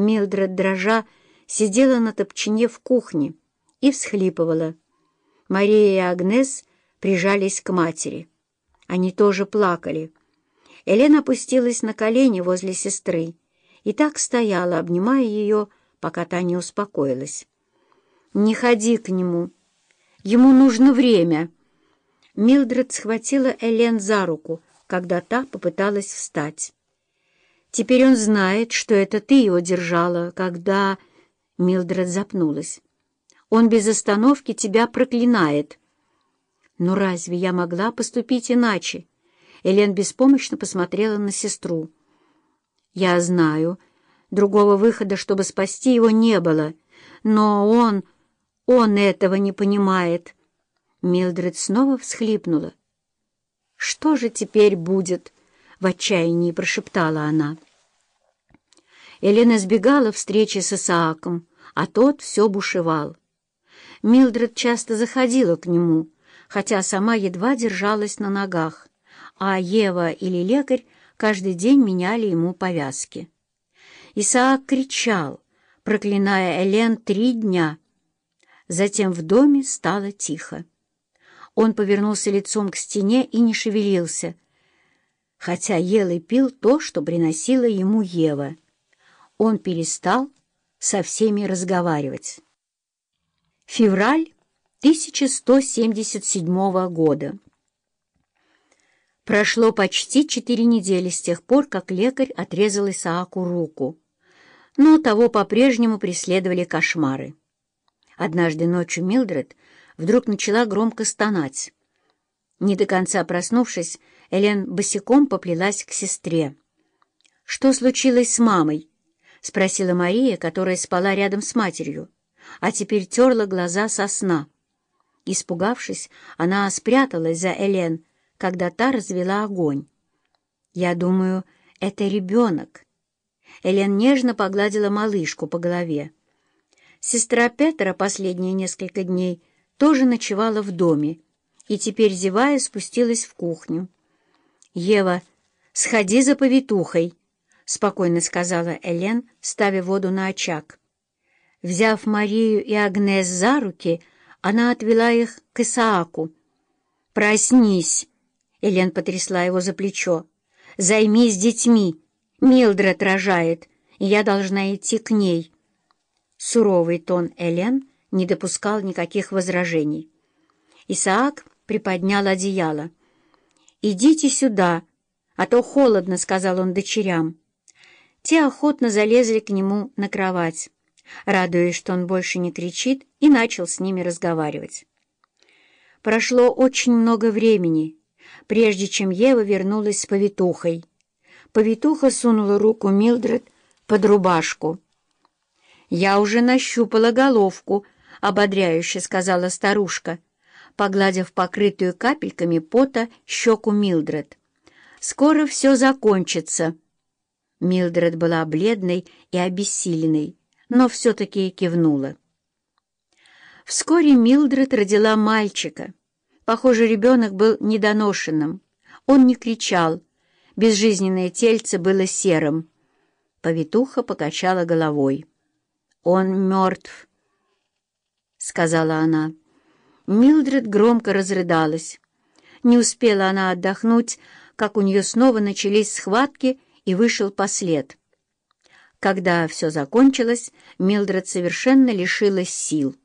Милдред, дрожа, сидела на топчине в кухне и всхлипывала. Мария и Агнес прижались к матери. Они тоже плакали. Елена опустилась на колени возле сестры и так стояла, обнимая ее, пока та не успокоилась. «Не ходи к нему. Ему нужно время». Милдред схватила Элен за руку, когда та попыталась встать. «Теперь он знает, что это ты его держала, когда...» Милдред запнулась. «Он без остановки тебя проклинает». «Но разве я могла поступить иначе?» Элен беспомощно посмотрела на сестру. «Я знаю. Другого выхода, чтобы спасти его, не было. Но он... он этого не понимает». Милдред снова всхлипнула. «Что же теперь будет?» — в отчаянии прошептала она. Елена избегала встречи с Исааком, а тот все бушевал. Милдред часто заходила к нему, хотя сама едва держалась на ногах, а Ева или лекарь каждый день меняли ему повязки. Исаак кричал, проклиная Элен три дня. Затем в доме стало тихо. Он повернулся лицом к стене и не шевелился, хотя ел и пил то, что приносила ему Ева. Он перестал со всеми разговаривать. Февраль 1177 года. Прошло почти четыре недели с тех пор, как лекарь отрезал Исааку руку, но того по-прежнему преследовали кошмары. Однажды ночью Милдред вдруг начала громко стонать. Не до конца проснувшись, Элен босиком поплелась к сестре. «Что случилось с мамой?» — спросила Мария, которая спала рядом с матерью, а теперь терла глаза со сна. Испугавшись, она спряталась за Элен, когда та развела огонь. «Я думаю, это ребенок». Элен нежно погладила малышку по голове. Сестра Петра последние несколько дней тоже ночевала в доме и теперь, зевая, спустилась в кухню. «Ева, сходи за повитухой», — спокойно сказала Элен, ставя воду на очаг. Взяв Марию и Агнес за руки, она отвела их к Исааку. «Проснись!» — Элен потрясла его за плечо. «Займись детьми! Милдред рожает, и я должна идти к ней». Суровый тон Элен не допускал никаких возражений. Исаак приподнял одеяло. «Идите сюда, а то холодно», — сказал он дочерям. Те охотно залезли к нему на кровать, радуясь, что он больше не кричит, и начал с ними разговаривать. Прошло очень много времени, прежде чем Ева вернулась с повитухой. Повитуха сунула руку Милдред под рубашку. «Я уже нащупала головку», — ободряюще сказала старушка, погладив покрытую капельками пота щеку Милдред. «Скоро все закончится». Милдред была бледной и обессиленной, но все-таки кивнула. Вскоре Милдред родила мальчика. Похоже, ребенок был недоношенным. Он не кричал, безжизненное тельце было серым. Повитуха покачала головой. «Он мертв», — сказала она. Милдред громко разрыдалась. Не успела она отдохнуть, как у нее снова начались схватки, и вышел послед. Когда все закончилось, Милдред совершенно лишилась сил.